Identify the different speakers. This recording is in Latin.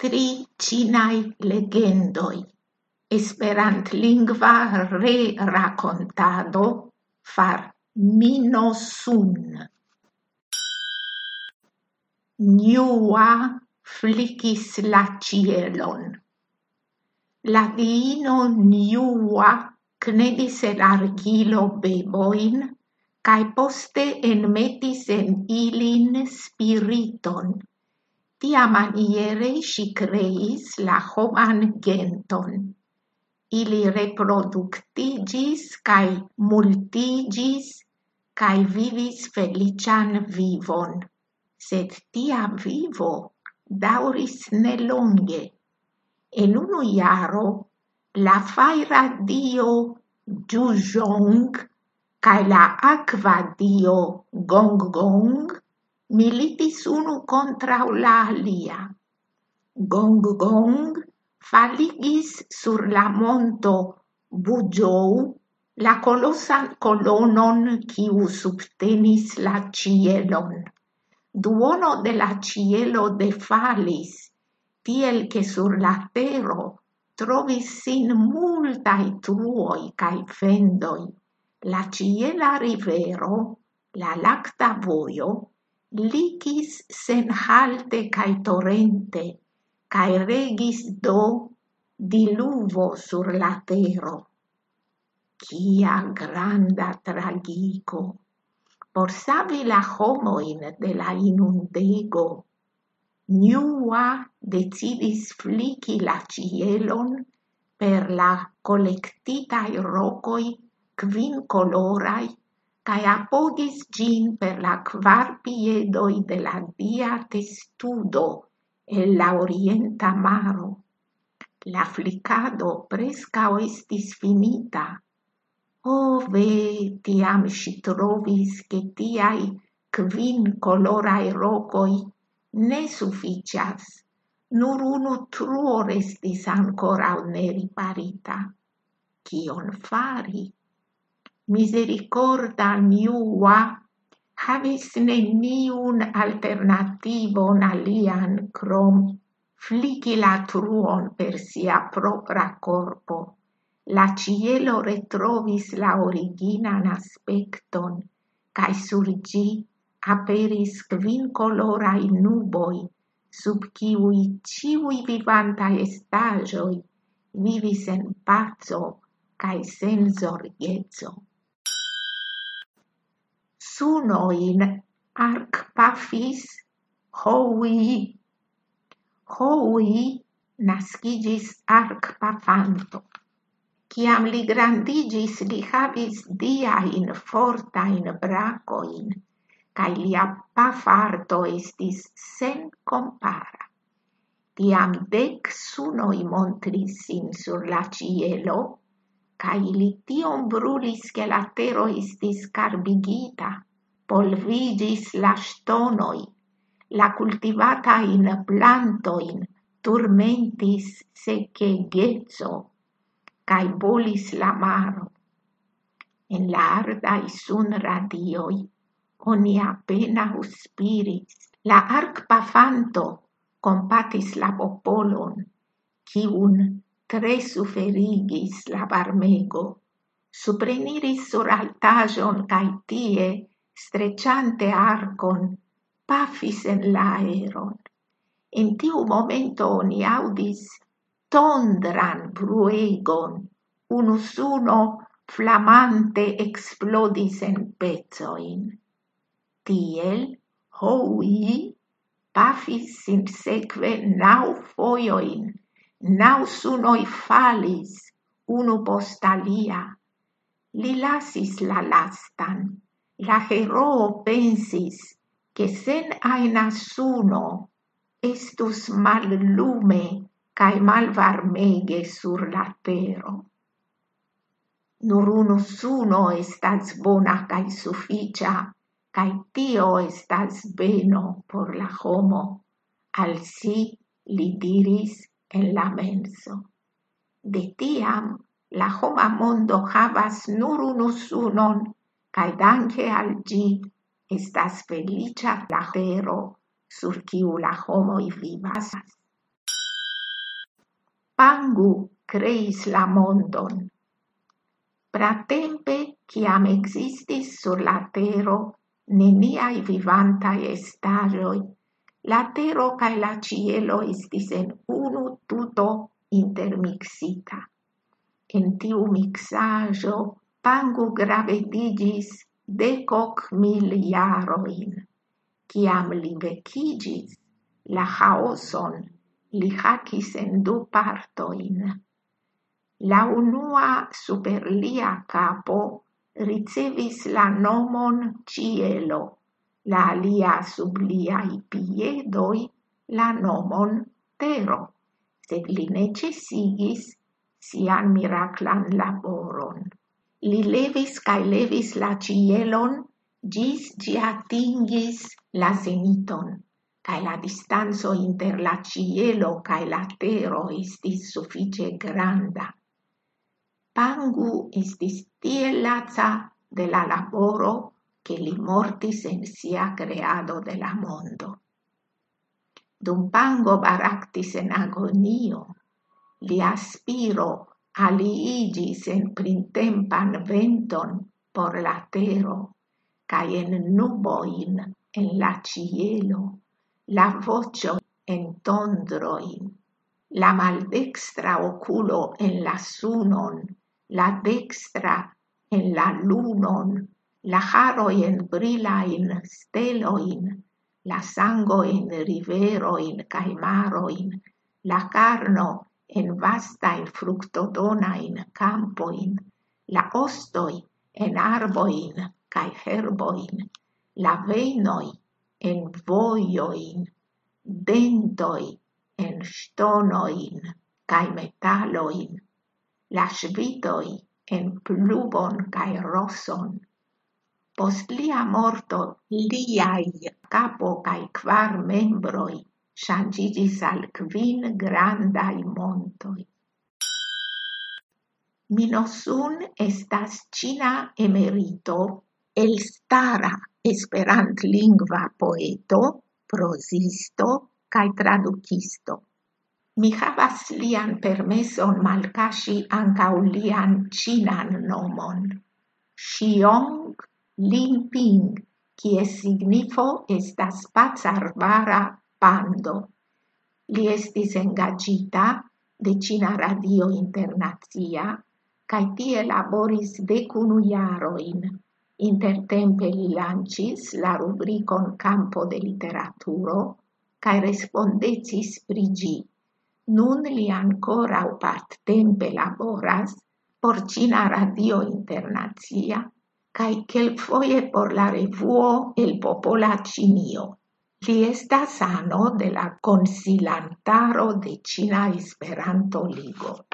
Speaker 1: tri cinai legendoi, esperantlingva re-racontado far minosun. Niua flicis la cielon. La diino niua knedis el argilo beboin, cae poste enmetis en ilin spiriton Tiamaniere si creis la homan genton. Ili reproductigis cae multigis cae vivis felician vivon. Sed tia vivo dauris nelonge. En unu iaro la faira dio Jujong cae la aqua dio Gong Gong militis unu contra la alia. Gong gong faligis sur la monto bujou la colosan colonon quiu subtenis la cielon. Duono de la cielo defalis, tiel che sur la tero trovis sin multai truoi cae fendoi. La ciela rivero, la lacta voio, licis senhalte cae torrente, cae regis do diluvo sur la tero. Cia granda tragico! Por savi la homoin de la inundego, Niua decidis flici la cielon per la collectitai rocoi quin colorai cae apogis gin per la quar piedoi de la dia testudo e la orienta maro. La flicado prescao estis finita, ove tiam si trovis che tiai quin colorae rocoi ne sufficias, nur unu truo restis ancora ne riparita. Cion fari? misericorda niua havis neniun alternativon alian crom fligi la truon per sia propra corpo. La cielo retrovis la originan aspecton, cae sur gi aperis quin colorai nuboi, sub ciui ciui vivantai estagioi vivis en pazzo cae sen zorgezzo sunoin Arcpafis Houi. Houi nascigis Arcpafanto. Ciam li grandigis, li havis diain fortain bracoin, cae lia pafarto estis sen compara. Tiam dec sunoi montris sin sur la cielo, cae li tion brulis che la tero estis carbigita, polvigis la stonoi, la cultivatain plantoin turmentis sechegezo, cae bolis la maro. En la ardai sun radioi oni appena uspiris. La arcpafanto compatis la popolon, un tre suferigis la barmego, supreniris sur altajon cae tie strecciante arcon, pafis en la aeron. In tiu momento ni audis tondran bruegon, unusuno flamante explodis en pezzoin. Tiel, hoi, pafis sin seque nau foioin, nau sunoi falis, unu postalia. Li lasis la lastan, la heroo pensis, che sen aina suno estus cai mal varmege sur la tero. Nur unu suno estas bona cae sufiĉa, cae tio estas beno por la homo, al si li diris en la menso. De tiam la homa mondo havas nur unu sunon cae danke al gi estas felicia la tero sur kiu la homoi vivas. Pangu creis la mondon. Pratempe, ciam existis sur la tero neniai vivantai estagioi, la tero cae la cielo estis en unu tuto intermixita. En tiu mixajo pango gravedigis decoc mil iaroin, Ciam li vecigis, la haoson li hacis en du partoin. La unua super lia capo ricevis la nomon cielo, la alia sub liai piedoi la nomon tero, sed li necessigis sian miraclan laboron. Li levis cae levis la cielon, gis gi atingis la zeniton, cae la distanco inter la cielo cae la tero estis suffice granda. Pangu estis tiel laza de la laboro che li mortis en sia creado de la mondo. Dum pango baractis en agonio, li aspiro aliigis en printempan venton por la tero, cae en nuboin en la cielo, la vocio en tondroin, la maldextra oculo en la sunon, la dextra en la lunon, la haroien brilain steloin, la sango en riveroin cae maroin, la carno en vastain fructodonain campoin, la ostoi en arboin cae herboin, la veinoi en voioin, dentoi en stonoin cae metaloin, la svitoi en plubon cae roson. Post lia morto liai capo cae quar membroi shangigis al quin grandai montoi. Minosun estas Cina emerito, elstara esperant-lingva poeto, prosisto cae traducisto. Mi havas lian permeson malcasi ancau lian cinan nomon. Xiong Limping, kie signifo estas pazarvara pando. Li estis engagita de Cina Radio Internazia, cae tie laboris decunu iaroin. Intertempe li lancis la rubricon Campo de Literaturo, cae respondecis prigi. Nun li ancora u part tempe laboras por Cina Radio Internazia, cae quelfoie por la revuo El Popola Cinio. Fiesta sano de la konsilantaro de China Esperanto-Ligo.